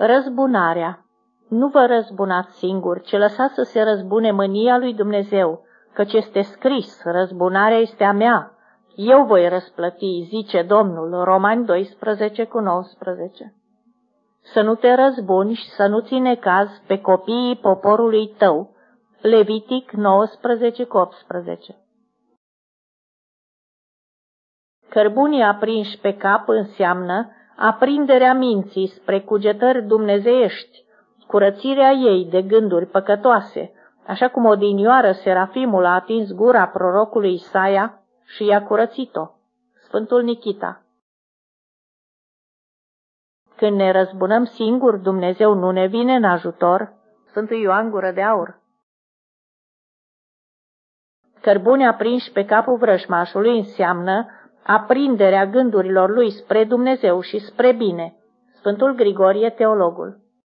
Răzbunarea Nu vă răzbunați singuri, ci lăsați să se răzbune mânia lui Dumnezeu, căci este scris, răzbunarea este a mea, eu voi răsplăti, zice Domnul, Romani 12 cu 19. Să nu te răzbuni și să nu ține caz pe copiii poporului tău, Levitic 19 cu 18. Cărbunii aprinși pe cap înseamnă aprinderea minții spre cugetări dumnezeiești, curățirea ei de gânduri păcătoase, așa cum odinioară Serafimul a atins gura prorocului Isaia și i-a curățit-o. Sfântul Nichita Când ne răzbunăm singuri, Dumnezeu nu ne vine în ajutor. Sfântul Ioan Gură de Aur Cărbuni aprinși pe capul vrăjmașului înseamnă aprinderea gândurilor lui spre Dumnezeu și spre bine. Sfântul Grigorie, teologul